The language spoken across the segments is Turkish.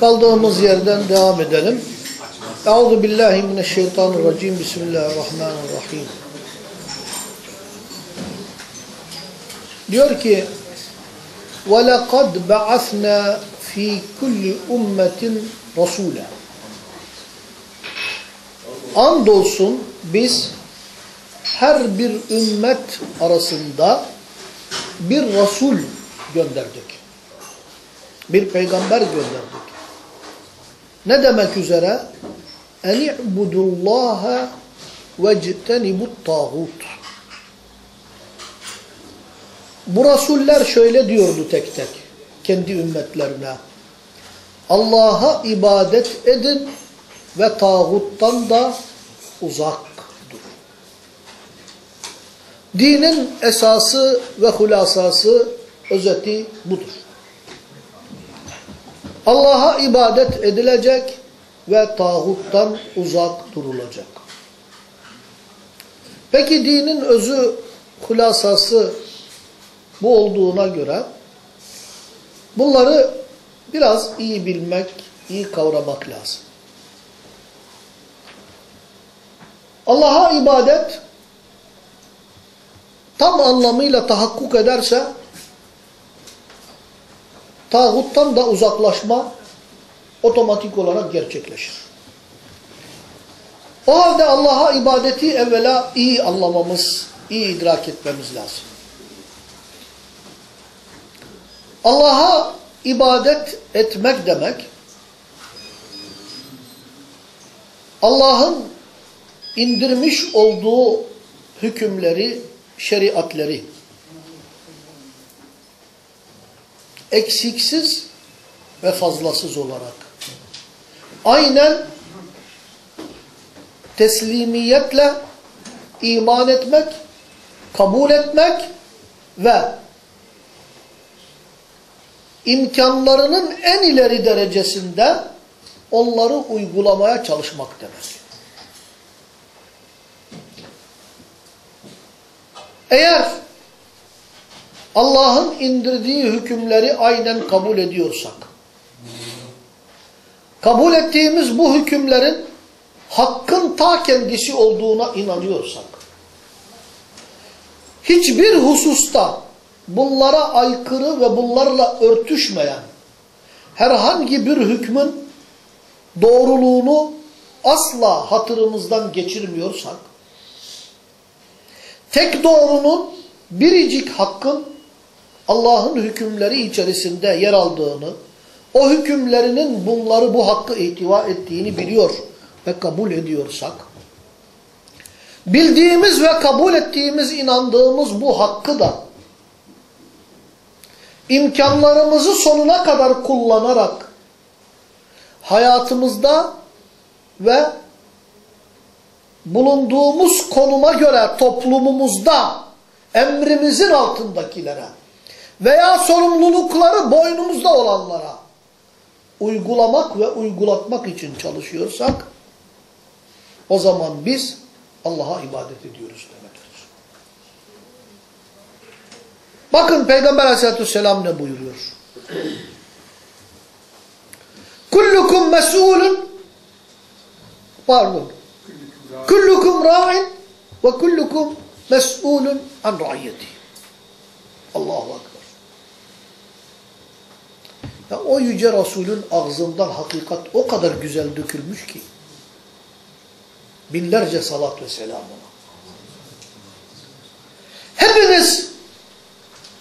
Kaldığımız yerden devam edelim. Euzu billahi mineşşeytanirracim. Bismillahirrahmanirrahim. Diyor ki: "Ve lekad ba'athna fi kulli ummetin rasula." Andolsun biz her bir ümmet arasında bir Resul gönderdik Bir peygamber gönderdik. Ne demek üzere? اَنِعْبُدُ وَاجْتَنِبُ الطَّاغُوتِ Bu Rasuller şöyle diyordu tek tek kendi ümmetlerine. Allah'a ibadet edin ve tağuttan da uzak durun. Dinin esası ve hulasası, özeti budur. Allah'a ibadet edilecek ve tağuttan uzak durulacak. Peki dinin özü, hulasası bu olduğuna göre bunları biraz iyi bilmek, iyi kavramak lazım. Allah'a ibadet tam anlamıyla tahakkuk ederse tağuttan da uzaklaşma otomatik olarak gerçekleşir. O halde Allah'a ibadeti evvela iyi anlamamız, iyi idrak etmemiz lazım. Allah'a ibadet etmek demek, Allah'ın indirmiş olduğu hükümleri, şeriatleri eksiksiz ve fazlasız olarak aynen teslimiyetle iman etmek, kabul etmek ve imkanlarının en ileri derecesinde onları uygulamaya çalışmak demek. Eğer Allah'ın indirdiği hükümleri aynen kabul ediyorsak, kabul ettiğimiz bu hükümlerin hakkın ta kendisi olduğuna inanıyorsak, hiçbir hususta bunlara aykırı ve bunlarla örtüşmeyen herhangi bir hükmün doğruluğunu asla hatırımızdan geçirmiyorsak, tek doğrunun biricik hakkın Allah'ın hükümleri içerisinde yer aldığını, o hükümlerinin bunları bu hakkı ihtiva ettiğini biliyor ve kabul ediyorsak, bildiğimiz ve kabul ettiğimiz, inandığımız bu hakkı da imkanlarımızı sonuna kadar kullanarak hayatımızda ve bulunduğumuz konuma göre toplumumuzda emrimizin altındakilere veya sorumlulukları boynumuzda olanlara uygulamak ve uygulatmak için çalışıyorsak o zaman biz Allah'a ibadet ediyoruz demektir. Bakın Peygamber aleyhissalatü vesselam ne buyuruyor? Kullukum mes'ulun pardon kullukum ra'in ve kullukum mes'ulun an ra'iyeti. Allahu Ekber. Ya o yüce Resulün ağzından hakikat o kadar güzel dökülmüş ki binlerce salat ve selam ona. Hepiniz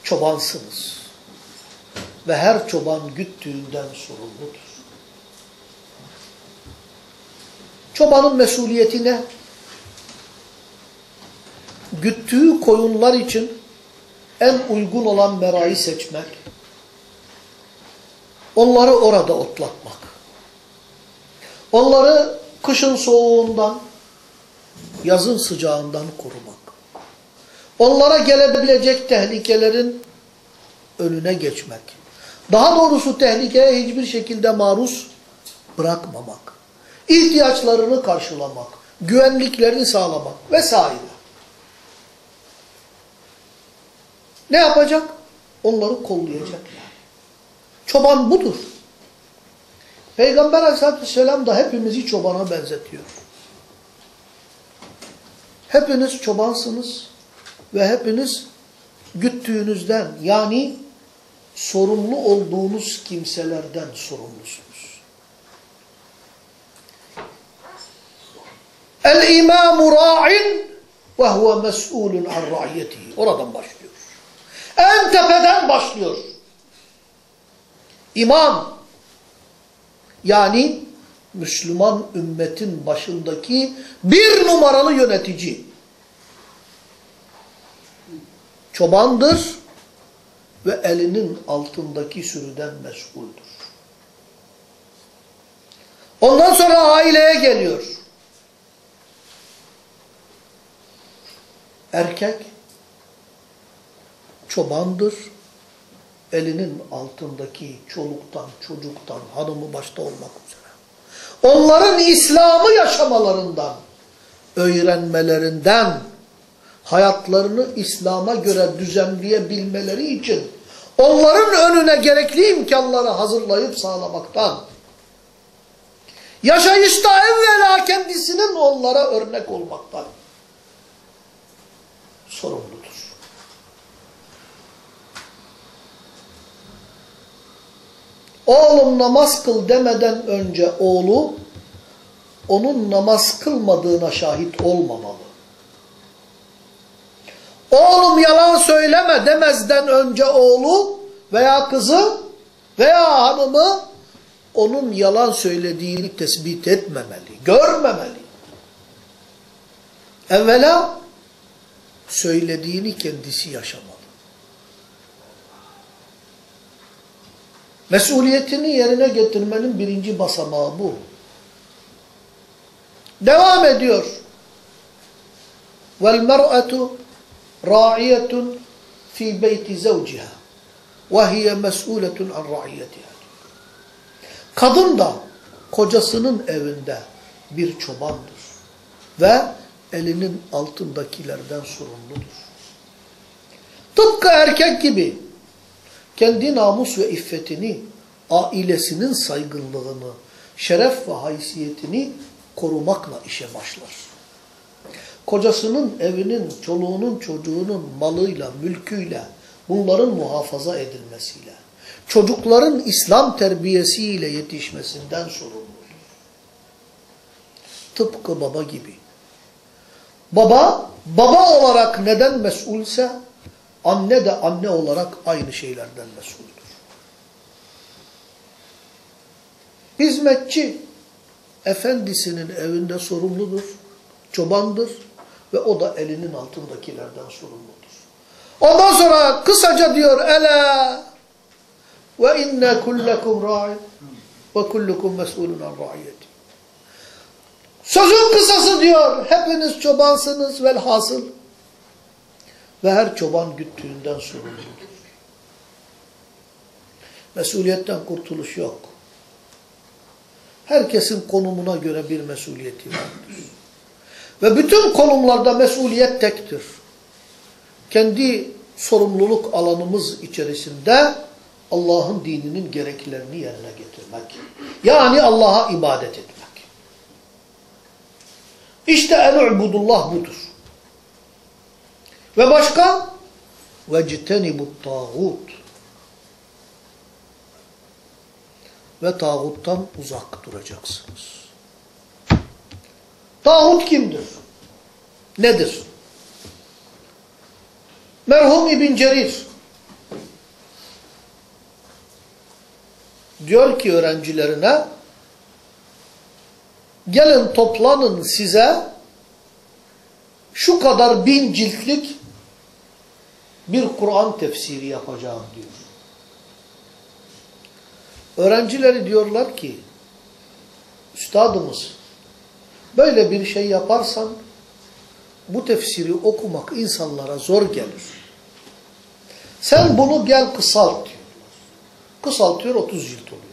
çobansınız. Ve her çoban güttüğünden sorumludur. Çobanın mesuliyeti ne? Güttüğü koyunlar için en uygun olan merayı seçmek, onları orada otlatmak, onları kışın soğuğundan, yazın sıcağından korumak, onlara gelebilecek tehlikelerin önüne geçmek, daha doğrusu tehlikeye hiçbir şekilde maruz bırakmamak, ihtiyaçlarını karşılamak, güvenliklerini sağlamak vesaire. Ne yapacak? Onları kollayacak yani. Çoban budur. Peygamber aleyhissalatü vesselam da hepimizi çobana benzetiyor. Hepiniz çobansınız ve hepiniz güttüğünüzden yani sorumlu olduğunuz kimselerden sorumlusunuz. El imamu ra'in ve huve mes'ulun an ra'yetihi. Oradan başlıyor. En tepeden başlıyor. İmam yani Müslüman ümmetin başındaki bir numaralı yönetici. Çobandır ve elinin altındaki sürüden mesuldür. Ondan sonra aileye geliyor. Erkek çobandır. Elinin altındaki çoluktan, çocuktan, hanımı başta olmak üzere. Onların İslam'ı yaşamalarından, öğrenmelerinden, hayatlarını İslam'a göre düzenleyebilmeleri için onların önüne gerekli imkanları hazırlayıp sağlamaktan, yaşayışta evvela kendisinin onlara örnek olmaktan sorumludur. Oğlum namaz kıl demeden önce oğlu onun namaz kılmadığına şahit olmamalı. Oğlum yalan söyleme demezden önce oğlu veya kızı veya hanımı onun yalan söylediğini tespit etmemeli, görmemeli. Evvela söylediğini kendisi yaşamalı. Mesuliyetini yerine getirmenin birinci basamağı bu. Devam ediyor. وَالْمَرْأَةُ رَاعِيَةٌ فِي بَيْتِ زَوْجِهَا وَهِيَ مَسْئُولَةٌ عَنْ رَعِيَّتِهَا Kadın da kocasının evinde bir çobandır. Ve elinin altındakilerden sorumludur. Tıpkı erkek gibi kendi namus ve iffetini, ailesinin saygınlığını, şeref ve haysiyetini korumakla işe başlar. Kocasının evinin, çoluğunun, çocuğunun malıyla, mülküyle, bunların muhafaza edilmesiyle, çocukların İslam terbiyesiyle yetişmesinden sorumludur. Tıpkı baba gibi. Baba, baba olarak neden mesulse, anne de anne olarak aynı şeylerden mesuldür. Hizmetçi, efendisinin evinde sorumludur, çobandır ve o da elinin altındakilerden sorumludur. Ondan sonra kısaca diyor, Ela ve inne kullekum ra'in ve kullukum mes'ulun an ra'iyeti. Sözün kısası diyor, hepiniz çobansınız velhasıl. Ve her çoban güttüğünden sorumludur. Mesuliyetten kurtuluş yok. Herkesin konumuna göre bir mesuliyeti vardır. Ve bütün konumlarda mesuliyet tektir. Kendi sorumluluk alanımız içerisinde Allah'ın dininin gereklerini yerine getirmek. Yani Allah'a ibadet etmek. İşte el-ubudullah budur. Ve başka? وَجْتَنِبُ tağut Ve tağuttan uzak duracaksınız. Tağut kimdir? Nedir? Merhum İbn Cerir diyor ki öğrencilerine gelin toplanın size şu kadar bin ciltlik bir Kur'an tefsiri yapacağım diyor. Öğrencileri diyorlar ki üstadımız böyle bir şey yaparsan bu tefsiri okumak insanlara zor gelir. Sen bunu gel kısalt diyorlar. Kısaltıyor 30 cilt oluyor.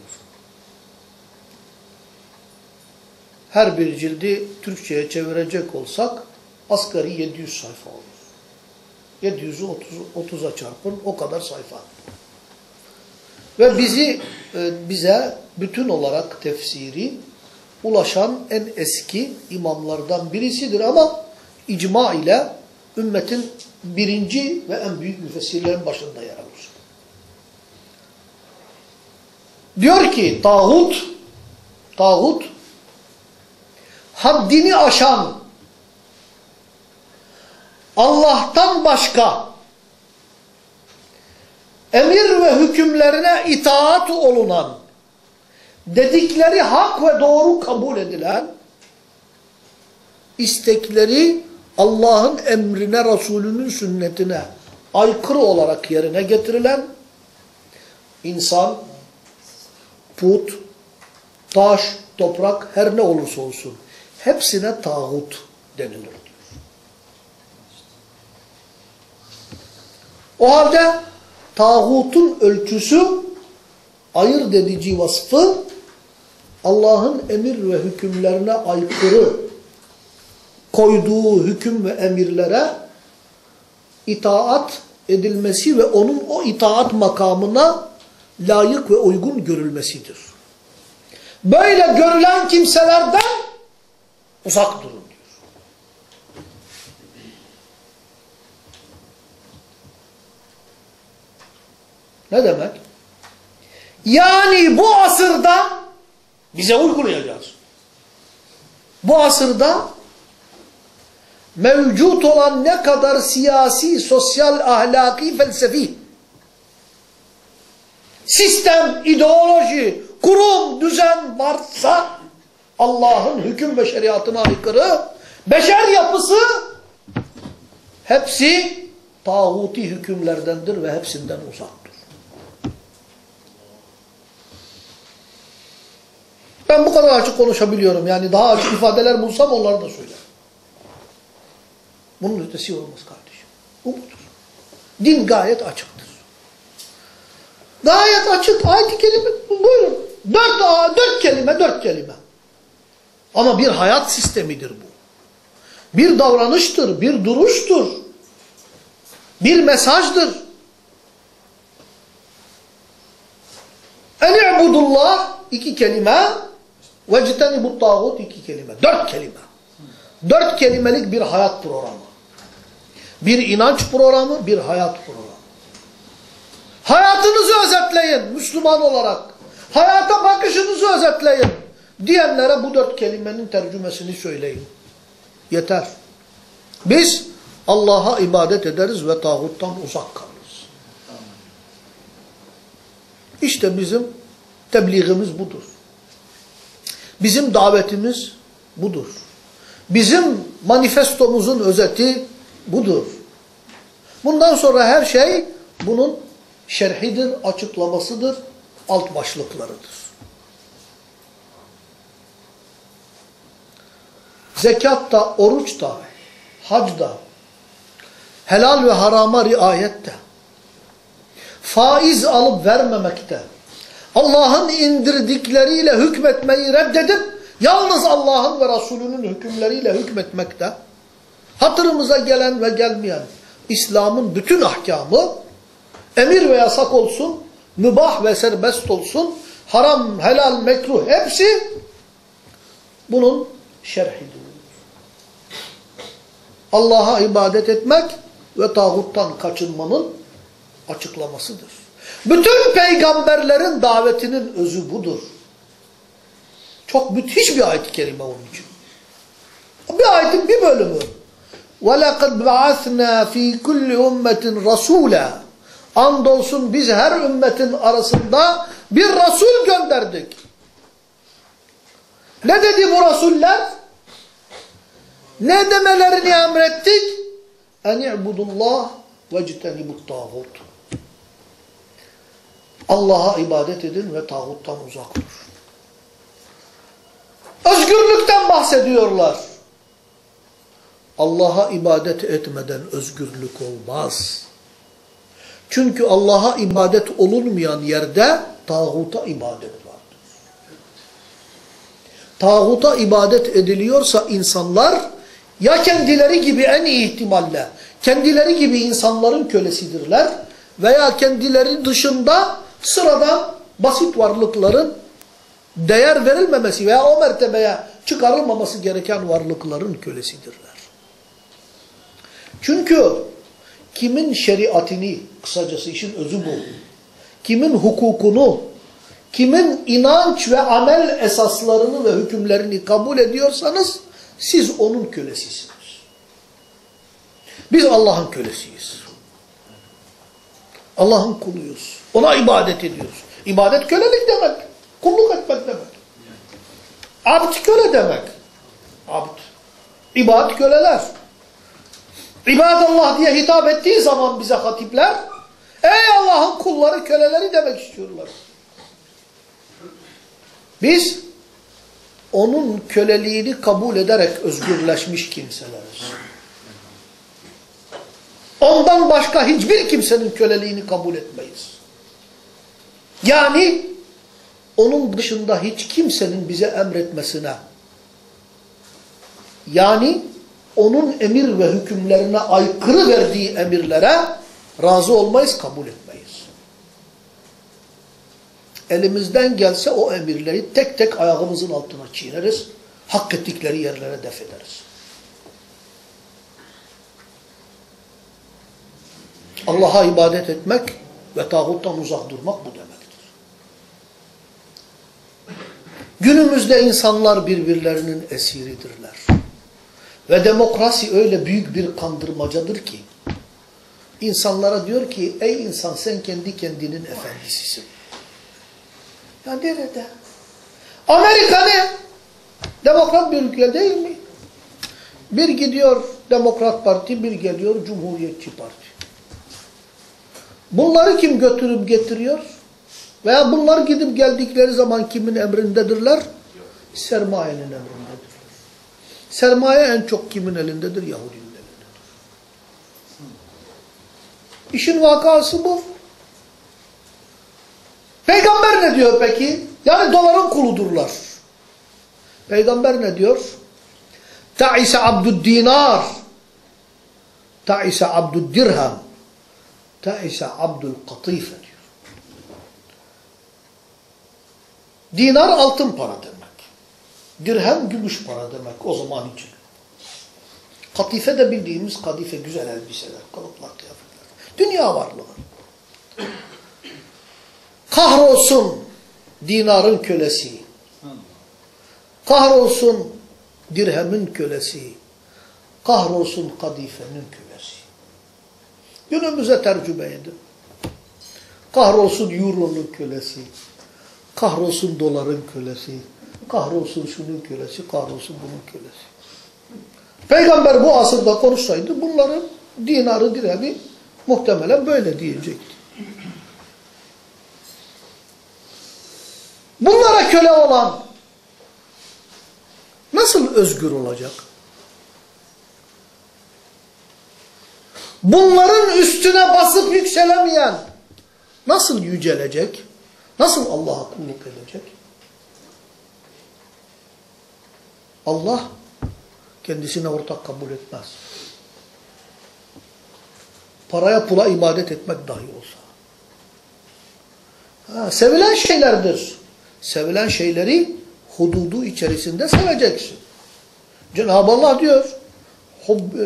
Her bir cildi Türkçe'ye çevirecek olsak asgari 700 sayfa olur. 700'ü 30, 30'a çarpın o kadar sayfa. Ve bizi e, bize bütün olarak tefsiri ulaşan en eski imamlardan birisidir ama icma ile ümmetin birinci ve en büyük müfessirlerin başında yer alır. Diyor ki tağut tağut haddini aşan Allah'tan başka emir ve hükümlerine itaat olunan dedikleri hak ve doğru kabul edilen istekleri Allah'ın emrine, Resulünün sünnetine aykırı olarak yerine getirilen insan, put, taş, toprak her ne olursa olsun hepsine tağut denilir O halde tağutun ölçüsü ayırt edici vasfı Allah'ın emir ve hükümlerine aykırı koyduğu hüküm ve emirlere itaat edilmesi ve onun o itaat makamına layık ve uygun görülmesidir. Böyle görülen kimselerden uzak durun diyor. Ne demek? Yani bu asırda bize uygulayacağız. Bu asırda mevcut olan ne kadar siyasi, sosyal, ahlaki, felsefi sistem, ideoloji, kurum, düzen varsa Allah'ın hüküm ve şeriatına aykırı beşer yapısı hepsi tağuti hükümlerdendir ve hepsinden uzaktır. Ben bu kadar açık konuşabiliyorum. Yani daha açık ifadeler bulsam onları da söylerim. Bunun ötesi olmaz kardeşim. Bu budur. Din gayet açıktır. Gayet açık. Ayet-i kelime buyurun. Dört, dört kelime, dört kelime. Ama bir hayat sistemidir bu. Bir davranıştır, bir duruştur. Bir mesajdır. En-i'budullah iki kelime vectenibut tağut iki kelime. Dört kelime. Dört kelimelik bir hayat programı. Bir inanç programı, bir hayat programı. Hayatınızı özetleyin Müslüman olarak. Hayata bakışınızı özetleyin. Diyenlere bu dört kelimenin tercümesini söyleyin. Yeter. Biz Allah'a ibadet ederiz ve tağuttan uzak kalırız. İşte bizim tebliğimiz budur. Bizim davetimiz budur. Bizim manifestomuzun özeti budur. Bundan sonra her şey bunun şerhidir, açıklamasıdır, alt başlıklarıdır. Zekatta, oruçta, hacda, helal ve harama riayette, faiz alıp vermemekte, Allah'ın indirdikleriyle hükmetmeyi reddedip, yalnız Allah'ın ve Resulünün hükümleriyle hükmetmekte, hatırımıza gelen ve gelmeyen İslam'ın bütün ahkamı, emir ve yasak olsun, mübah ve serbest olsun, haram, helal, mekruh hepsi bunun şerhidir. Allah'a ibadet etmek ve tağuttan kaçınmanın açıklamasıdır. Bütün peygamberlerin davetinin özü budur. Çok müthiş bir ayet-i kerime onun için. Bir ayetin bir bölümü. وَلَقَدْ بَعَثْنَا ف۪ي كُلِّ اُمَّةٍ رَسُولًا Andolsun biz her ümmetin arasında bir Resul gönderdik. Ne dedi bu Resuller? Ne demelerini emrettik? En i'budullah ve citenibut tağut. Allah'a ibadet edin ve tağuttan uzak durun. Özgürlükten bahsediyorlar. Allah'a ibadet etmeden özgürlük olmaz. Çünkü Allah'a ibadet olunmayan yerde tağuta ibadet vardır. Tağuta ibadet ediliyorsa insanlar ya kendileri gibi en iyi ihtimalle kendileri gibi insanların kölesidirler veya kendileri dışında sıradan basit varlıkların değer verilmemesi veya o mertebeye çıkarılmaması gereken varlıkların kölesidirler. Çünkü kimin şeriatini, kısacası işin özü bu, kimin hukukunu, kimin inanç ve amel esaslarını ve hükümlerini kabul ediyorsanız siz onun kölesisiniz. Biz Allah'ın kölesiyiz. Allah'ın kuluyuz. Ona ibadet ediyoruz. İbadet kölelik demek. Kulluk etmek demek. Abd köle demek. Abd. İbad köleler. İbadallah diye hitap ettiği zaman bize hatipler, ey Allah'ın kulları köleleri demek istiyorlar. Biz onun köleliğini kabul ederek özgürleşmiş kimseleriz. Ondan başka hiçbir kimsenin köleliğini kabul etmeyiz. Yani onun dışında hiç kimsenin bize emretmesine, yani onun emir ve hükümlerine aykırı verdiği emirlere razı olmayız, kabul etmeyiz. Elimizden gelse o emirleri tek tek ayağımızın altına çiğneriz, hak ettikleri yerlere def ederiz. Allah'a ibadet etmek ve tağuttan uzak durmak bu demektir. Günümüzde insanlar birbirlerinin esiridirler. Ve demokrasi öyle büyük bir kandırmacadır ki, insanlara diyor ki, ey insan sen kendi kendinin efendisisin. Ya nerede? Amerika ne? Demokrat bir ülke değil mi? Bir gidiyor Demokrat Parti, bir geliyor Cumhuriyetçi Parti. Bunları kim götürüp getiriyor? Veya bunlar gidip geldikleri zaman kimin emrindedirler? Sermayenin emrindedirler. Sermaye en çok kimin elindedir? Yahudinin elindedir. İşin vakası bu. Peygamber ne diyor peki? Yani doların kuludurlar. Peygamber ne diyor? Ta'ise abdud dinar. Ta'ise abdud dirham. Ta'ise abdul katife diyor. Dinar altın para demek. Dirhem gümüş para demek o zaman için. Katife de bildiğimiz kadife güzel elbiseler, kalıplar, kıyafetler. Dünya varlığı. Kahrolsun dinarın kölesi. Kahrolsun dirhemin kölesi. Kahrolsun kadifenin kölesi. Günümüze tercüme edin. Kahrolsun euronun kölesi. Kahrolsun doların kölesi. Kahrolsun şunun kölesi. Kahrolsun bunun kölesi. Peygamber bu asırda konuşsaydı bunların dinarı dirhemi muhtemelen böyle diyecekti. Bunlara köle olan nasıl özgür olacak? Bunların üstüne basıp yükselemeyen nasıl yücelecek? Nasıl Allah'a kulluk edecek? Allah kendisine ortak kabul etmez. Paraya pula ibadet etmek dahi olsa. Ha, sevilen şeylerdir. Sevilen şeyleri hududu içerisinde seveceksin. Cenab-ı Allah diyor,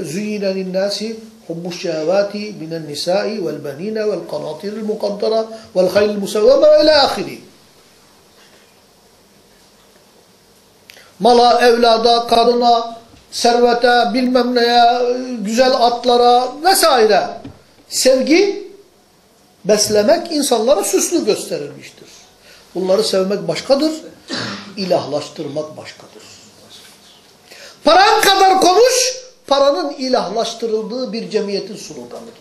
züyinen innâsi حُبُّ الشَّهَوَاتِ مِنَ النِّسَاءِ وَالْبَنِينَ وَالْقَنَاطِيرِ الْمُقَنْطَرَةِ وَالْخَيْلِ الْمُسَوَّمَةِ وَاِلَى آخِرِ Mala, evlada, kadına, servete, bilmem neye, güzel atlara vesaire sevgi beslemek insanlara süslü gösterilmiştir. Bunları sevmek başkadır, ilahlaştırmak başkadır. Paran kadar konuş, paranın ilahlaştırıldığı bir cemiyetin sloganıdır.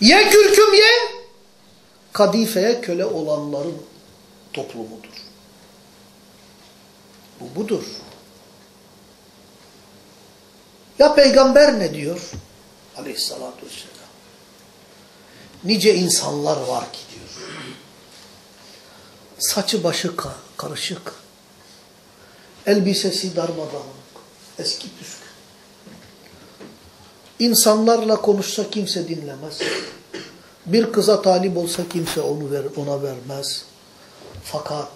Ye kürküm ye, kadifeye köle olanların toplumudur. Bu budur. Ya peygamber ne diyor? Aleyhissalatü vesselam. Nice insanlar var ki diyor. Saçı başı karışık. Elbisesi darmadağınık. Eski püskü. İnsanlarla konuşsa kimse dinlemez. Bir kıza talip olsa kimse onu ver, ona vermez. Fakat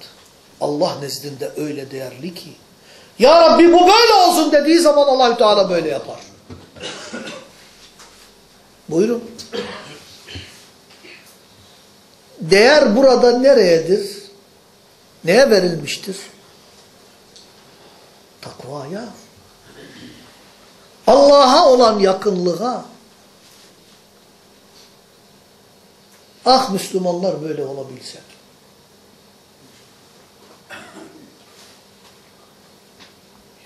Allah nezdinde öyle değerli ki Ya Rabbi bu böyle olsun dediği zaman Allahü Teala böyle yapar. Buyurun. Değer burada nereyedir? Neye verilmiştir? Takvaya. Olan yakınlığa. Ah Müslümanlar böyle olabilsek.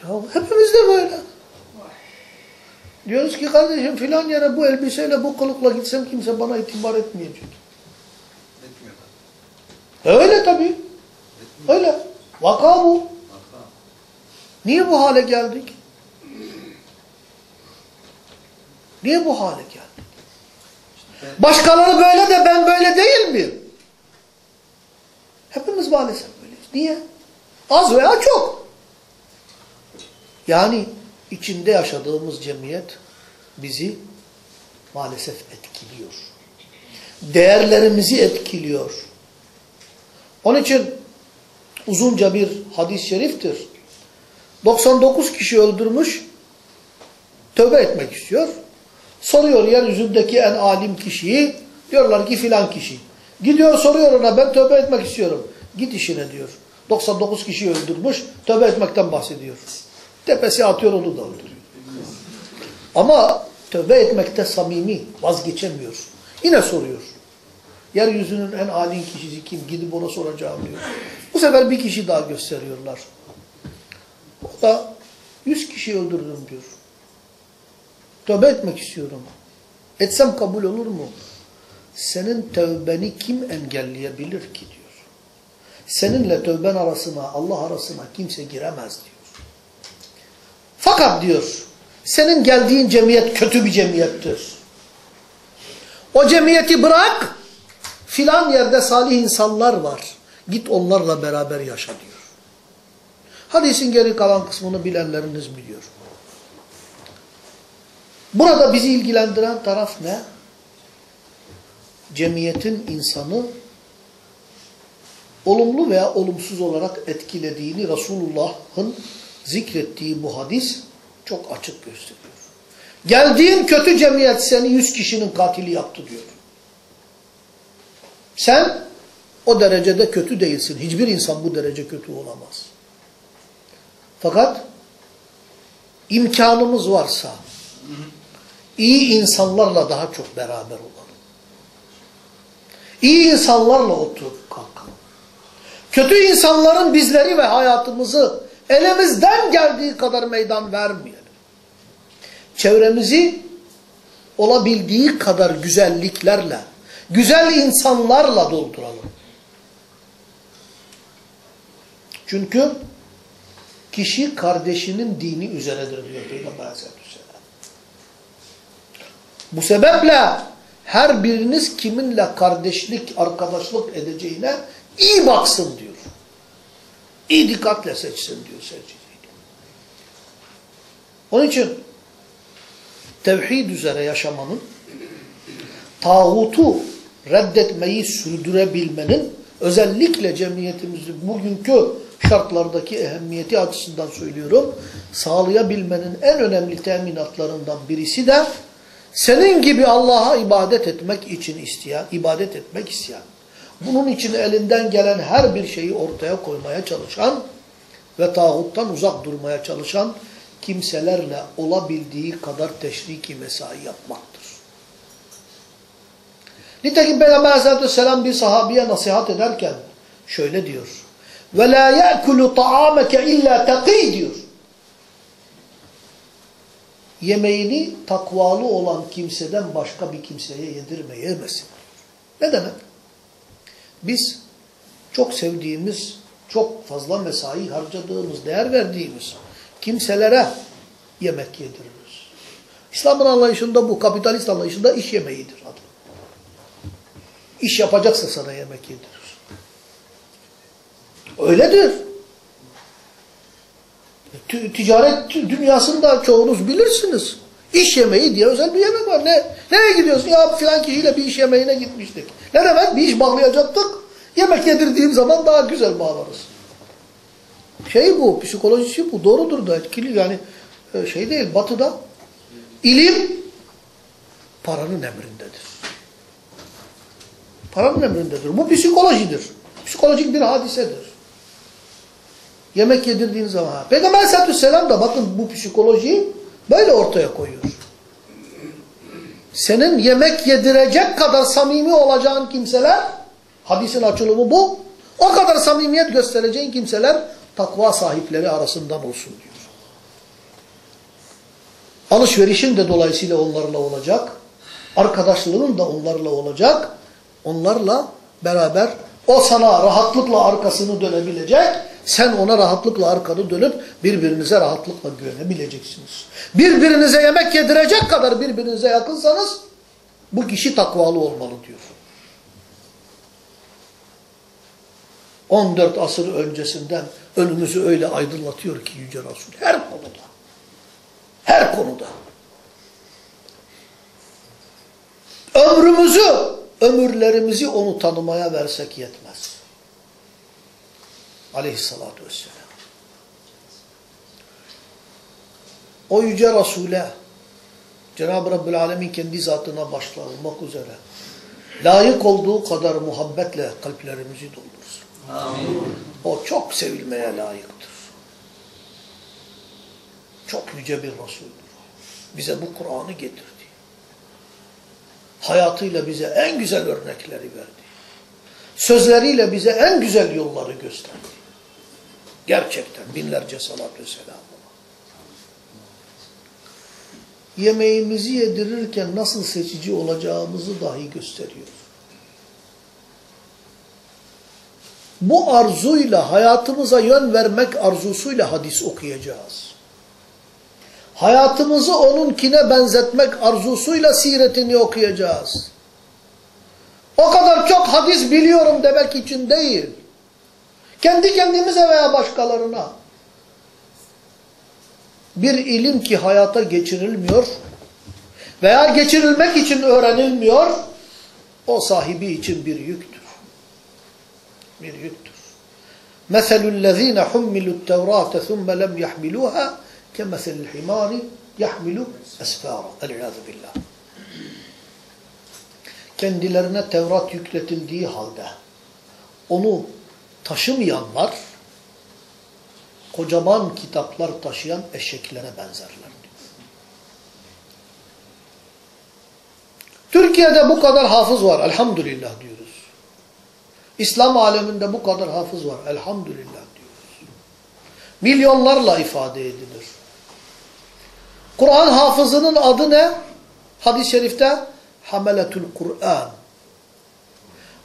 Ya hepimiz de böyle. Diyoruz ki kardeşim filan yere bu elbiseyle bu kılıkla gitsem kimse bana itibar etmeyecek. Öyle tabii. Öyle. Vaka bu. Niye bu hale geldik? Niye bu hale geldik? Başkaları böyle de ben böyle değil miyim? Hepimiz maalesef böyleyiz. Niye? Az veya çok. Yani içinde yaşadığımız cemiyet bizi maalesef etkiliyor. Değerlerimizi etkiliyor. Onun için uzunca bir hadis-i şeriftir. 99 kişi öldürmüş, tövbe etmek istiyor. Soruyor yeryüzündeki en alim kişiyi, diyorlar ki filan kişi. Gidiyor soruyor ona ben tövbe etmek istiyorum. Git işine diyor. 99 kişi öldürmüş, tövbe etmekten bahsediyor. Tepesi atıyor onu da öldürüyor. Ama tövbe etmekte samimi, vazgeçemiyor. Yine soruyor. Yeryüzünün en alim kişisi kim? Gidip ona soracağım diyor. Bu sefer bir kişi daha gösteriyorlar. O da 100 kişi öldürdüm diyor. Tövbe etmek istiyorum. Etsem kabul olur mu? Senin tövbeni kim engelleyebilir ki diyor. Seninle tövben arasına, Allah arasına kimse giremez diyor. Fakat diyor, senin geldiğin cemiyet kötü bir cemiyettir. O cemiyeti bırak, filan yerde salih insanlar var. Git onlarla beraber yaşa diyor. Hadisin geri kalan kısmını bilenleriniz biliyor. Burada bizi ilgilendiren taraf ne? Cemiyetin insanı olumlu veya olumsuz olarak etkilediğini Resulullah'ın zikrettiği bu hadis çok açık gösteriyor. Geldiğin kötü cemiyet seni yüz kişinin katili yaptı diyor. Sen o derecede kötü değilsin. Hiçbir insan bu derece kötü olamaz. Fakat imkanımız varsa iyi insanlarla daha çok beraber olalım. İyi insanlarla oturup kalkalım. Kötü insanların bizleri ve hayatımızı elimizden geldiği kadar meydan vermeyelim. Çevremizi olabildiği kadar güzelliklerle, güzel insanlarla dolduralım. Çünkü kişi kardeşinin dini üzeredir diyor Peygamber Aleyhisselatü Vesselam. Bu sebeple her biriniz kiminle kardeşlik, arkadaşlık edeceğine iyi baksın diyor. İyi dikkatle seçsin diyor seçiciyi. Onun için tevhid üzere yaşamanın, tağutu reddetmeyi sürdürebilmenin özellikle cemiyetimizin bugünkü şartlardaki ehemmiyeti açısından söylüyorum, sağlayabilmenin en önemli teminatlarından birisi de senin gibi Allah'a ibadet etmek için isteyen, ibadet etmek isteyen, bunun için elinden gelen her bir şeyi ortaya koymaya çalışan ve tağuttan uzak durmaya çalışan kimselerle olabildiği kadar teşriki mesai yapmaktır. Nitekim Peygamber Aleyhisselatü Vesselam bir sahabiye nasihat ederken şöyle diyor. وَلَا يَأْكُلُ طَعَامَكَ اِلَّا تَقِي diyor. Yemeğini takvalı olan kimseden başka bir kimseye yedirmeyemesin. Ne demek? Biz çok sevdiğimiz, çok fazla mesai harcadığımız, değer verdiğimiz kimselere yemek yediririz. İslam'ın anlayışında bu, kapitalist anlayışında iş yemeğidir adı. İş yapacaksa sana yemek yedirir. Öyledir. Ticaret dünyasında çoğunuz bilirsiniz. İş yemeği diye özel bir yemek var. Ne, nereye gidiyorsun? Ya filan kişiyle bir iş yemeğine gitmiştik. Ne demek? Bir iş bağlayacaktık. Yemek yedirdiğim zaman daha güzel bağlarız. Şey bu, psikolojisi bu. Doğrudur da etkili yani e, şey değil. Batı'da ilim paranın emrindedir. Paranın emrindedir. Bu psikolojidir. Psikolojik bir hadisedir. Yemek yedirdiğin zaman. Peygamber aleyhissalatü vesselam da bakın bu psikolojiyi böyle ortaya koyuyor. Senin yemek yedirecek kadar samimi olacağın kimseler, hadisin açılımı bu, o kadar samimiyet göstereceğin kimseler takva sahipleri arasından olsun diyor. Alışverişin de dolayısıyla onlarla olacak. Arkadaşlığın da onlarla olacak. Onlarla beraber o sana rahatlıkla arkasını dönebilecek. Sen ona rahatlıkla arkanı dönüp birbirinize rahatlıkla güvenebileceksiniz. Birbirinize yemek yedirecek kadar birbirinize yakınsanız bu kişi takvalı olmalı diyor. 14 asır öncesinden önümüzü öyle aydınlatıyor ki Yüce Resul. Her konuda. Her konuda. Ömrümüzü, ömürlerimizi onu tanımaya versek yetmez. Aleyhissalatü vesselam. O Yüce Resul'e Cenab-ı Rabbül Alemin kendi zatına başta olmak üzere layık olduğu kadar muhabbetle kalplerimizi doldursun. Amin. O çok sevilmeye layıktır. Çok yüce bir Resul'dür. Bize bu Kur'an'ı getirdi. Hayatıyla bize en güzel örnekleri verdi. Sözleriyle bize en güzel yolları gösterdi. Gerçekten binlerce salat ve selam. Yemeğimizi yedirirken nasıl seçici olacağımızı dahi gösteriyor. Bu arzuyla hayatımıza yön vermek arzusuyla hadis okuyacağız. Hayatımızı onunkine benzetmek arzusuyla siretini okuyacağız. O kadar çok hadis biliyorum demek için değil. Kendi kendimize veya başkalarına. Bir ilim ki hayata geçirilmiyor veya geçirilmek için öğrenilmiyor, o sahibi için bir yüktür. Bir yüktür. مَثَلُ الَّذ۪ينَ حُمِّلُوا التَّوْرَاتَ ثُمَّ لَمْ يَحْمِلُوهَا كَمَثَلِ الْحِمَارِ يَحْمِلُ أَسْفَارًا اَلْعَاذُ بِاللّٰهِ Kendilerine Tevrat yükletildiği halde onu taşımayanlar kocaman kitaplar taşıyan eşeklere benzerler. Türkiye'de bu kadar hafız var elhamdülillah diyoruz. İslam aleminde bu kadar hafız var elhamdülillah diyoruz. Milyonlarla ifade edilir. Kur'an hafızının adı ne? Hadis-i şerifte Hameletül Kur'an.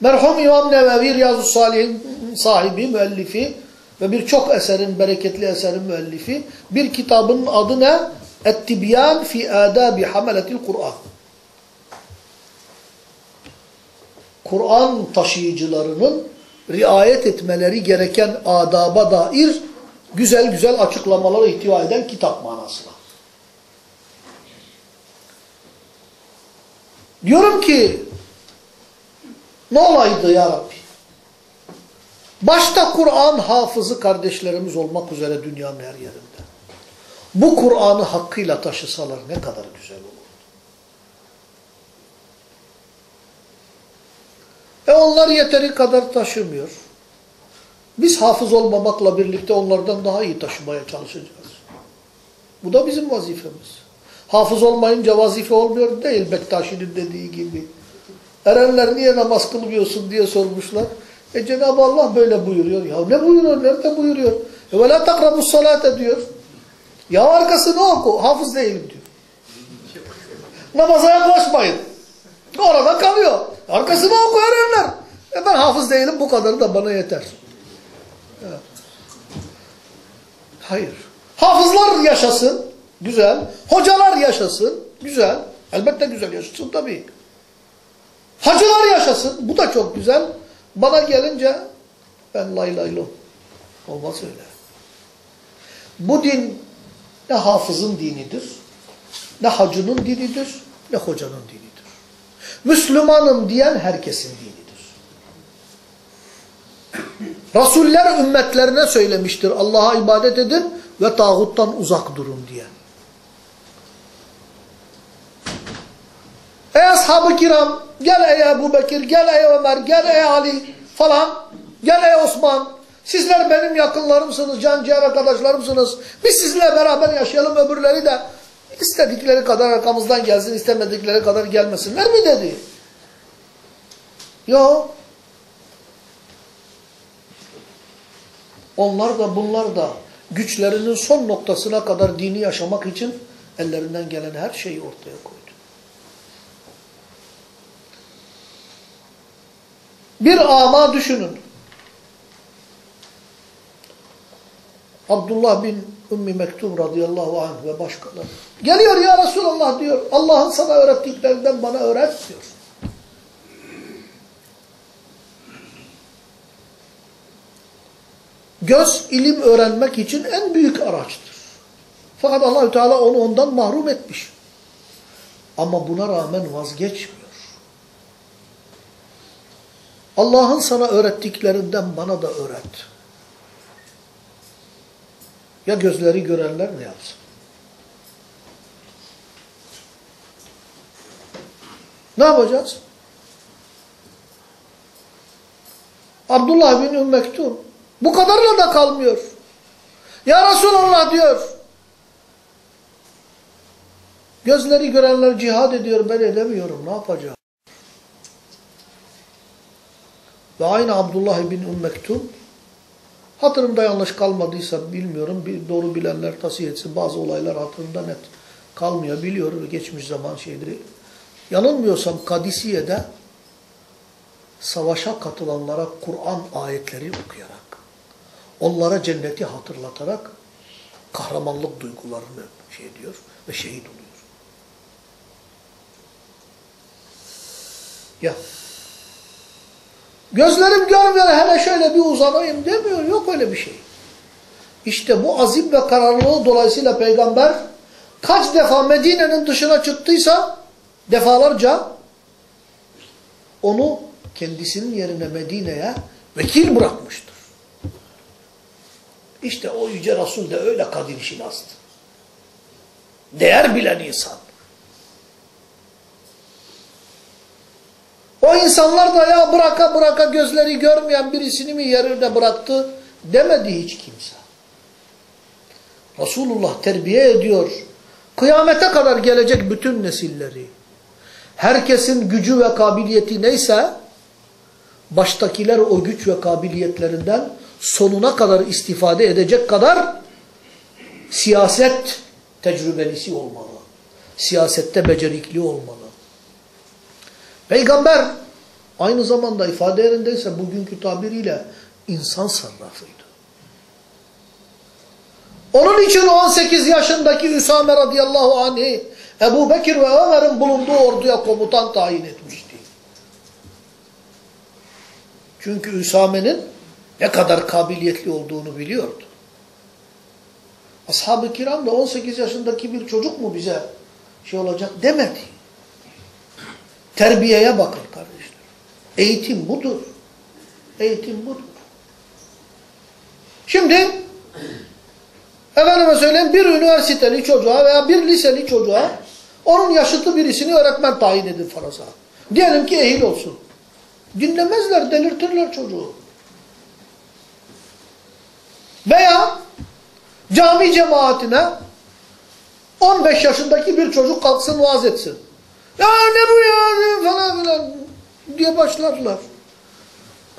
Merhum İmam Nevevi Riyazu Salih'in sahibi, müellifi ve birçok eserin, bereketli eserin müellifi bir kitabın adı ne? Et-Tibyan fi adabi hameletil Kur'an. Kur'an taşıyıcılarının riayet etmeleri gereken adaba dair güzel güzel açıklamaları ihtiva eden kitap manasına. Diyorum ki ne olaydı ya Rabbi? Başta Kur'an hafızı kardeşlerimiz olmak üzere dünyanın her yerinde. Bu Kur'an'ı hakkıyla taşısalar ne kadar güzel olur. E onlar yeteri kadar taşımıyor. Biz hafız olmamakla birlikte onlardan daha iyi taşımaya çalışacağız. Bu da bizim vazifemiz. Hafız olmayınca vazife olmuyor değil Bektaşi'nin dediği gibi. Erenler niye namaz kılmıyorsun diye sormuşlar. E Cenab-ı Allah böyle buyuruyor. Ya ne buyuruyor? Nerede buyuruyor? E ve la takrabus salate diyor. Ya arkasını oku. Hafız değilim diyor. Namaza yaklaşmayın. Orada kalıyor. Arkasını oku erenler. E ben hafız değilim bu kadarı da bana yeter. Evet. Hayır. Hafızlar yaşasın. Güzel. Hocalar yaşasın. Güzel. Elbette güzel yaşasın tabii. Hacılar yaşasın. Bu da çok güzel. Bana gelince ben lay lay. Olmaz öyle. Bu din ne hafızın dinidir ne hacının dinidir ne hocanın dinidir. Müslümanım diyen herkesin dinidir. Rasuller ümmetlerine söylemiştir Allah'a ibadet edin ve tağuttan uzak durun diye. Ey ashab-ı kiram, gel ey Ebu Bekir, gel ey Ömer, gel ey Ali falan, gel ey Osman. Sizler benim yakınlarımsınız, can ciğer arkadaşlarımsınız. Biz sizinle beraber yaşayalım, öbürleri de istedikleri kadar arkamızdan gelsin, istemedikleri kadar gelmesinler mi dedi? Yok. Onlar da bunlar da güçlerinin son noktasına kadar dini yaşamak için ellerinden gelen her şeyi ortaya koydu. Bir ama düşünün. Abdullah bin Ümmi Mektum radıyallahu anh ve başkaları. Geliyor ya Resulallah diyor. Allah'ın sana öğrettiklerinden bana öğret diyor. Göz ilim öğrenmek için en büyük araçtır. Fakat Allahü Teala onu ondan mahrum etmiş. Ama buna rağmen vazgeçmiyor. Allah'ın sana öğrettiklerinden bana da öğret. Ya gözleri görenler ne yapsın? Ne yapacağız? Abdullah bin Ümm Mektum bu kadarla da kalmıyor. Ya Resulallah diyor. Gözleri görenler cihad ediyor ben edemiyorum ne yapacağım? Ve aynı Abdullah bin Ümm Mektum hatırımda yanlış kalmadıysa bilmiyorum. Bir doğru bilenler tasih etsin. Bazı olaylar hatırımda net kalmıyor. Biliyor geçmiş zaman şeyleri. Yanılmıyorsam Kadisiye'de savaşa katılanlara Kur'an ayetleri okuyarak, onlara cenneti hatırlatarak kahramanlık duygularını şey diyor ve şehit oluyor. Ya gözlerim görmüyor hele şöyle bir uzanayım demiyor. Yok öyle bir şey. İşte bu azim ve kararlılığı dolayısıyla peygamber kaç defa Medine'nin dışına çıktıysa defalarca onu kendisinin yerine Medine'ye vekil bırakmıştır. İşte o Yüce Resul de öyle kadir şinastı. Değer bilen insan. O insanlar da ya bıraka bıraka gözleri görmeyen birisini mi yerine bıraktı demedi hiç kimse. Resulullah terbiye ediyor. Kıyamete kadar gelecek bütün nesilleri. Herkesin gücü ve kabiliyeti neyse baştakiler o güç ve kabiliyetlerinden sonuna kadar istifade edecek kadar siyaset tecrübelisi olmalı. Siyasette becerikli olmalı. Peygamber aynı zamanda ifade yerindeyse bugünkü tabiriyle insan sarrafıydı. Onun için 18 yaşındaki Üsame radıyallahu anh'i Ebu Bekir ve Ömer'in bulunduğu orduya komutan tayin etmişti. Çünkü Üsame'nin ne kadar kabiliyetli olduğunu biliyordu. Ashab-ı kiram da 18 yaşındaki bir çocuk mu bize şey olacak demedi. Terbiyeye bakın kardeşler. Eğitim budur. Eğitim budur. Şimdi efendime söyleyeyim bir üniversiteli çocuğa veya bir liseli çocuğa onun yaşıtı birisini öğretmen tayin edin faraza. Diyelim ki ehil olsun. Dinlemezler, delirtirler çocuğu. Veya cami cemaatine 15 yaşındaki bir çocuk kalksın vaaz etsin. Ya ne bu ya falan filan diye başlarlar.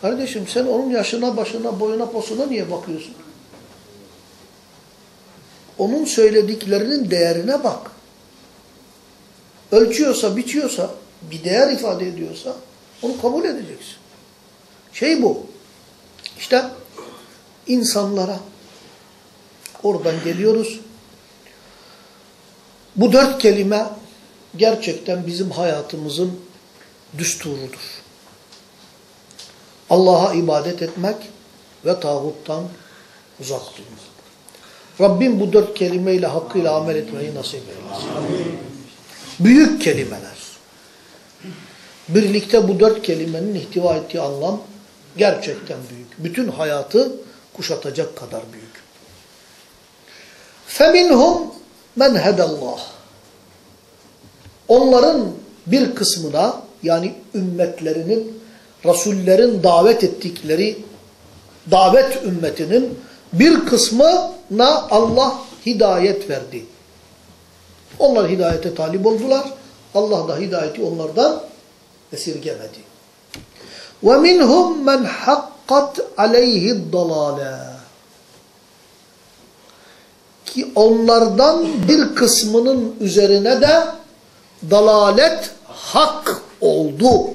Kardeşim sen onun yaşına, başına, boyuna, posuna niye bakıyorsun? Onun söylediklerinin değerine bak. Ölçüyorsa, biçiyorsa, bir değer ifade ediyorsa onu kabul edeceksin. Şey bu. İşte insanlara oradan geliyoruz. Bu dört kelime gerçekten bizim hayatımızın düsturudur. Allah'a ibadet etmek ve tağuttan uzak durmak. Rabbim bu dört kelimeyle hakkıyla amel etmeyi nasip eylesin. Büyük kelimeler. Birlikte bu dört kelimenin ihtiva ettiği anlam gerçekten büyük. Bütün hayatı kuşatacak kadar büyük. فَمِنْهُمْ مَنْ هَدَى اللّٰهِ Onların bir kısmına yani ümmetlerinin, Rasullerin davet ettikleri davet ümmetinin bir kısmına Allah hidayet verdi. Onlar hidayete talip oldular. Allah da hidayeti onlardan esirgemedi. وَمِنْهُمْ مَنْ حَقَّتْ عَلَيْهِ الضَّلَالَةِ Ki onlardan bir kısmının üzerine de dalalet hak oldu.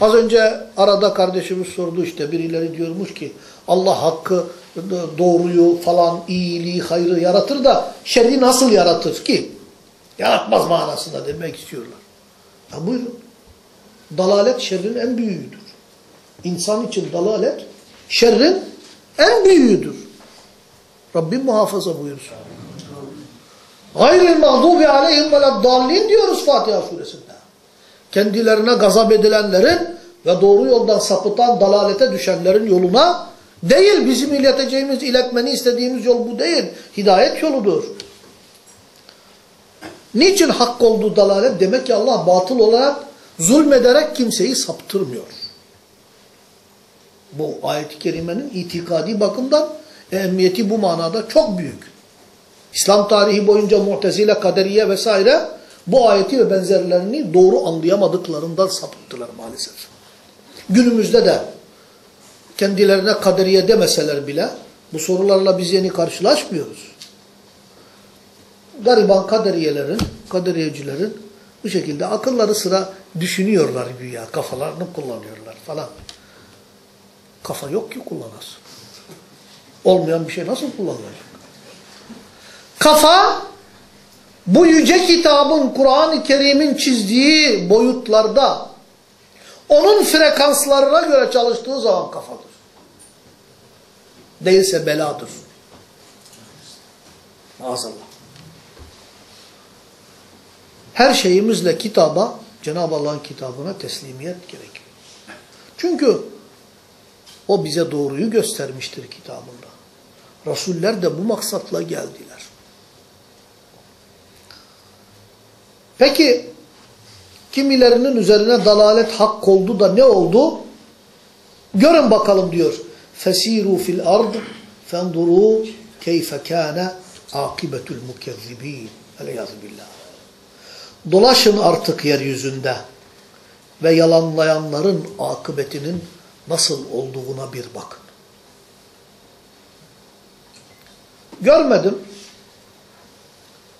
Az önce arada kardeşimiz sordu işte birileri diyormuş ki Allah hakkı, doğruyu falan, iyiliği, hayrı yaratır da şerri nasıl yaratır ki? Yaratmaz manasında demek istiyorlar. Ya buyurun. Dalalet şerrin en büyüğüdür. İnsan için dalalet şerrin en büyüğüdür. Rabbim muhafaza buyursun. Gayril mağdubi aleyhim veleddallin diyoruz Fatiha suresinde. Kendilerine gazap edilenlerin ve doğru yoldan sapıtan dalalete düşenlerin yoluna değil bizim ileteceğimiz, iletmeni istediğimiz yol bu değil. Hidayet yoludur. Niçin hak olduğu dalalet? Demek ki Allah batıl olarak zulmederek kimseyi saptırmıyor. Bu ayet-i kerimenin itikadi bakımdan ehemmiyeti bu manada çok büyük. İslam tarihi boyunca Mu'tezile, Kaderiye vesaire bu ayeti ve benzerlerini doğru anlayamadıklarından sapıttılar maalesef. Günümüzde de kendilerine Kaderiye demeseler bile bu sorularla biz yeni karşılaşmıyoruz. Gariban kaderiyelerin, kaderiyecilerin bu şekilde akılları sıra düşünüyorlar güya, kafalarını kullanıyorlar falan. Kafa yok ki kullanasın. Olmayan bir şey nasıl kullanılacak? Kafa bu yüce kitabın Kur'an-ı Kerim'in çizdiği boyutlarda onun frekanslarına göre çalıştığı zaman kafadır. Değilse beladır. Maazallah. Her şeyimizle kitaba, Cenab-ı Allah'ın kitabına teslimiyet gerekiyor. Çünkü o bize doğruyu göstermiştir kitabında. Rasuller de bu maksatla geldiler. Peki kimilerinin üzerine dalalet hak oldu da ne oldu? Görün bakalım diyor. Fesiru fil ard fenduru keyfe kana akibetul mukezzibin. Eleyazübillah. Dolaşın artık yeryüzünde ve yalanlayanların akıbetinin nasıl olduğuna bir bakın. Görmedim.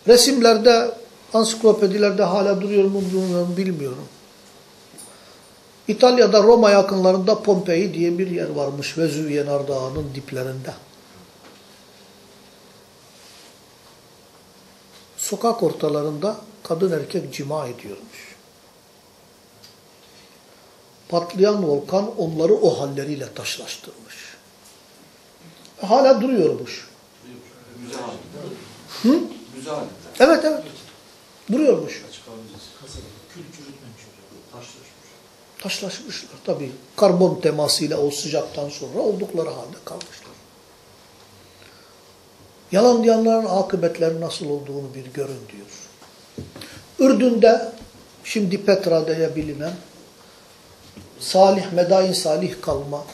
Resimlerde, ansiklopedilerde hala duruyor mu bilmiyorum, bilmiyorum. İtalya'da Roma yakınlarında Pompei diye bir yer varmış Vezüvyen Ardağı'nın diplerinde. Sokak ortalarında kadın erkek cima ediyormuş. Patlayan volkan onları o halleriyle taşlaştırmış. Hala duruyormuş. Müze halinde. Hı? Müze halinde. Evet evet. Taşlaşmış. Taşlaşmışlar tabii. Karbon temasıyla o sıcaktan sonra oldukları halde kalmışlar. Yalan diyenlerin akıbetleri nasıl olduğunu bir görün diyor. Ürdün'de şimdi Petra diye bilinen Salih, Medain Salih kalma,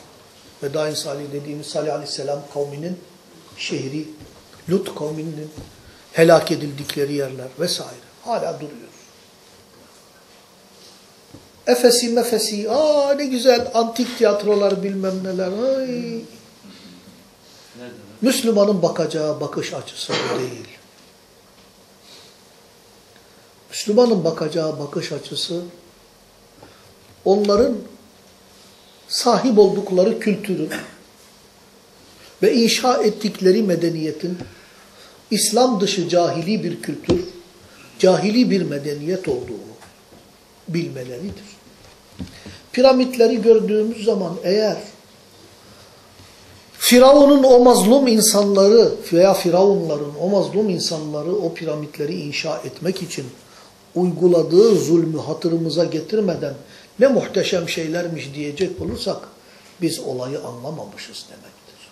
Medain Salih dediğimiz Salih Aleyhisselam kavminin şehri, Lut kavminin helak edildikleri yerler vesaire hala duruyor. Efesi mefesi, aa ne güzel antik tiyatrolar bilmem neler. Ay. Müslümanın bakacağı bakış açısı bu değil. Müslümanın bakacağı bakış açısı onların sahip oldukları kültürün ve inşa ettikleri medeniyetin İslam dışı cahili bir kültür, cahili bir medeniyet olduğunu bilmeleridir. Piramitleri gördüğümüz zaman eğer Firavun'un o mazlum insanları veya Firavunların o mazlum insanları o piramitleri inşa etmek için uyguladığı zulmü hatırımıza getirmeden ne muhteşem şeylermiş diyecek olursak biz olayı anlamamışız demektir.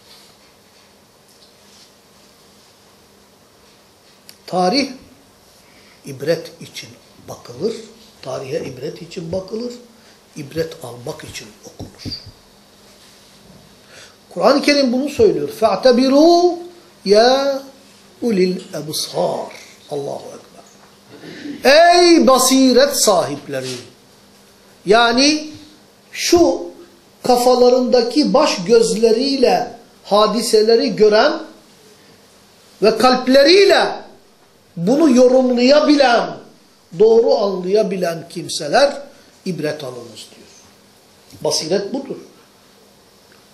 Tarih ibret için bakılır, tarihe ibret için bakılır, ibret almak için okunur. Kur'an-ı Kerim bunu söylüyor. فَاَعْتَبِرُوا ya ulil ebsar. Allahu Ekber. Ey basiret sahipleri. Yani şu kafalarındaki baş gözleriyle hadiseleri gören ve kalpleriyle bunu yorumlayabilen, doğru anlayabilen kimseler ibret alınız diyor. Basiret budur.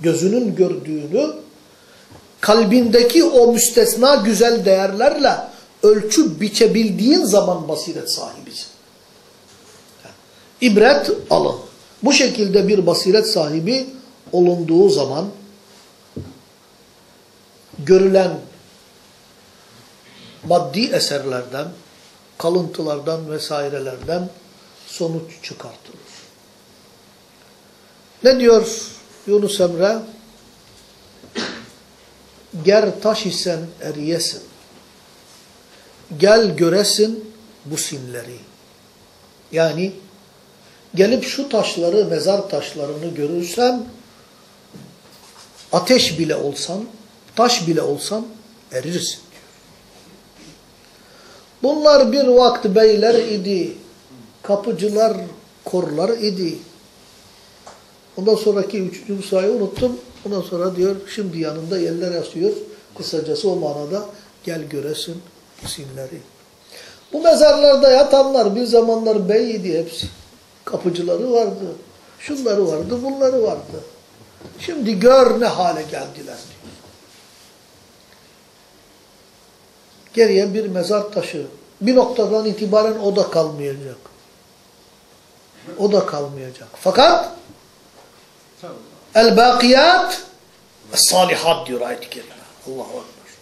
Gözünün gördüğünü kalbindeki o müstesna güzel değerlerle ölçüp biçebildiğin zaman basiret sahibisin. İbret alın. Bu şekilde bir basiret sahibi olunduğu zaman görülen maddi eserlerden, kalıntılardan vesairelerden sonuç çıkartılır. Ne diyor Yunus Emre? Ger taş isen eriyesin. Gel göresin bu simleri. Yani gelip şu taşları, mezar taşlarını görürsen, ateş bile olsan, taş bile olsan erirsin. Bunlar bir vakit beyler idi, kapıcılar, korlar idi. Ondan sonraki üçüncü Musa'yı unuttum. Ondan sonra diyor, şimdi yanında yerler asıyor. Kısacası o manada gel göresin isimleri. Bu mezarlarda yatanlar bir zamanlar beydi hepsi. Kapıcıları vardı, şunları vardı, bunları vardı. Şimdi gör ne hale geldiler diyor. Geriye bir mezar taşı. Bir noktadan itibaren o da kalmayacak. O da kalmayacak. Fakat el-bakiyat es-salihat diyor ayet-i kerime. Allahu Ekber.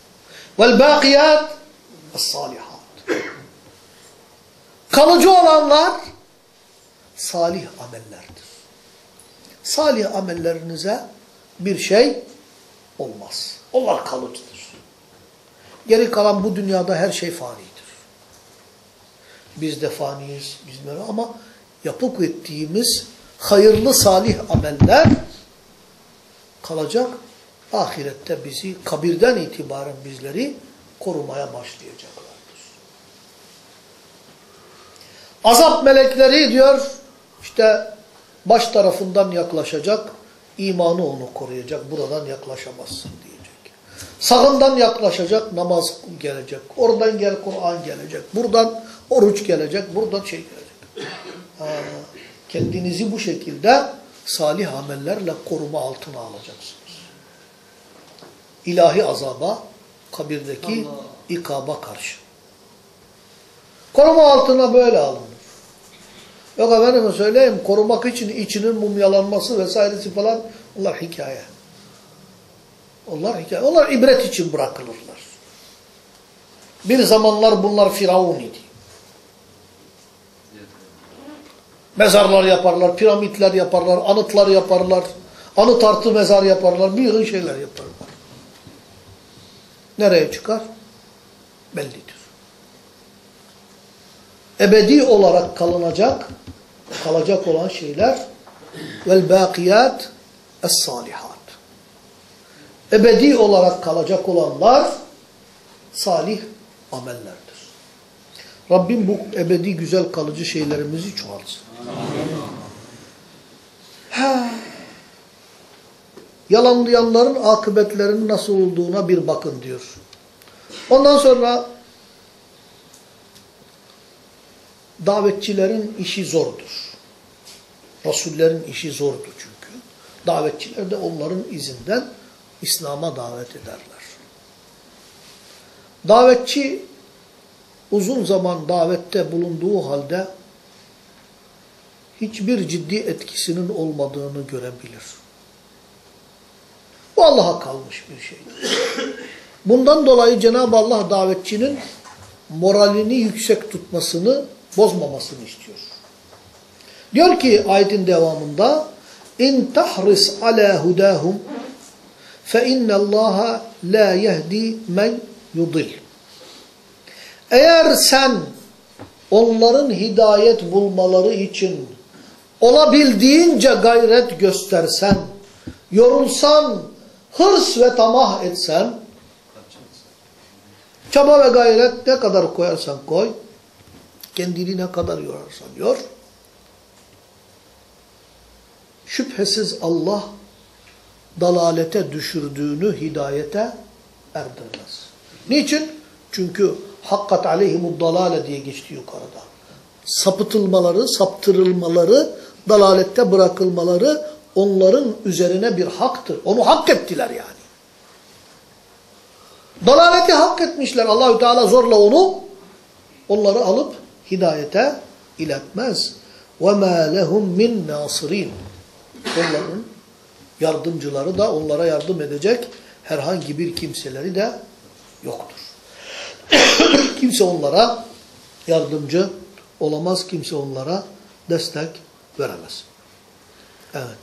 Vel-bakiyat es-salihat. Kalıcı olanlar salih amellerdir. Salih amellerinize bir şey olmaz. Onlar kalıcıdır. Geri kalan bu dünyada her şey fanidir. Biz de faniyiz, biz de ama yapıp ettiğimiz hayırlı salih ameller kalacak. Ahirette bizi kabirden itibaren bizleri korumaya başlayacaklardır. Azap melekleri diyor işte baş tarafından yaklaşacak, imanı onu koruyacak, buradan yaklaşamazsın diyecek. Sağından yaklaşacak, namaz gelecek. Oradan gel Kur'an gelecek. Buradan oruç gelecek, buradan şey gelecek. Ha, kendinizi bu şekilde salih amellerle koruma altına alacaksınız. İlahi azaba, kabirdeki Allah. ikaba karşı. Koruma altına böyle alınır. Yok efendime söyleyeyim, korumak için içinin mumyalanması vesairesi falan, onlar hikaye. Onlar hikaye. Onlar ibret için bırakılırlar. Bir zamanlar bunlar Firavun idi. Mezarlar yaparlar, piramitler yaparlar, anıtlar yaparlar, anıt artı mezar yaparlar, bir yığın şeyler yaparlar. Nereye çıkar? Bellidir. Ebedi olarak kalınacak, kalacak olan şeyler vel bakiyat es-salihat. Ebedi olarak kalacak olanlar salih amellerdir. Rabbim bu ebedi güzel kalıcı şeylerimizi çoğaltsın. Ha. Yalanlayanların akıbetlerinin nasıl olduğuna bir bakın diyor. Ondan sonra davetçilerin işi zordur. Rasullerin işi zordur çünkü. Davetçiler de onların izinden İslam'a davet ederler. Davetçi uzun zaman davette bulunduğu halde hiçbir ciddi etkisinin olmadığını görebilir. Bu Allah'a kalmış bir şeydir. Bundan dolayı Cenab-ı Allah davetçinin moralini yüksek tutmasını, bozmamasını istiyor. Diyor ki ayetin devamında in tahris ala hudahum fe innallaha la yehdi men yudil. Eğer sen onların hidayet bulmaları için olabildiğince gayret göstersen, yorulsan, hırs ve tamah etsen, çaba ve gayret ne kadar koyarsan koy, kendini ne kadar yorarsan yor, şüphesiz Allah dalalete düşürdüğünü hidayete erdirmez. Niçin? Çünkü hakkat aleyhimud dalale diye geçti yukarıda. Sapıtılmaları, saptırılmaları, dalalette bırakılmaları onların üzerine bir haktır. Onu hak ettiler yani. Dalaleti hak etmişler. Allahü Teala zorla onu onları alıp hidayete iletmez. وَمَا لَهُمْ مِنْ نَاصِرِينَ Onların yardımcıları da onlara yardım edecek herhangi bir kimseleri de yoktur. kimse onlara yardımcı olamaz, kimse onlara destek veremez. Evet.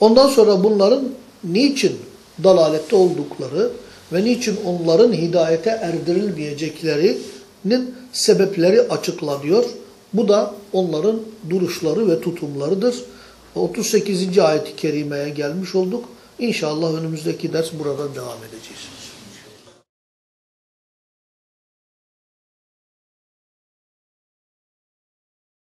Ondan sonra bunların niçin dalalette oldukları ve niçin onların hidayete erdirilmeyeceklerinin sebepleri açıklanıyor. Bu da onların duruşları ve tutumlarıdır. 38. ayet-i kerimeye gelmiş olduk. İnşallah önümüzdeki ders buradan devam edeceğiz.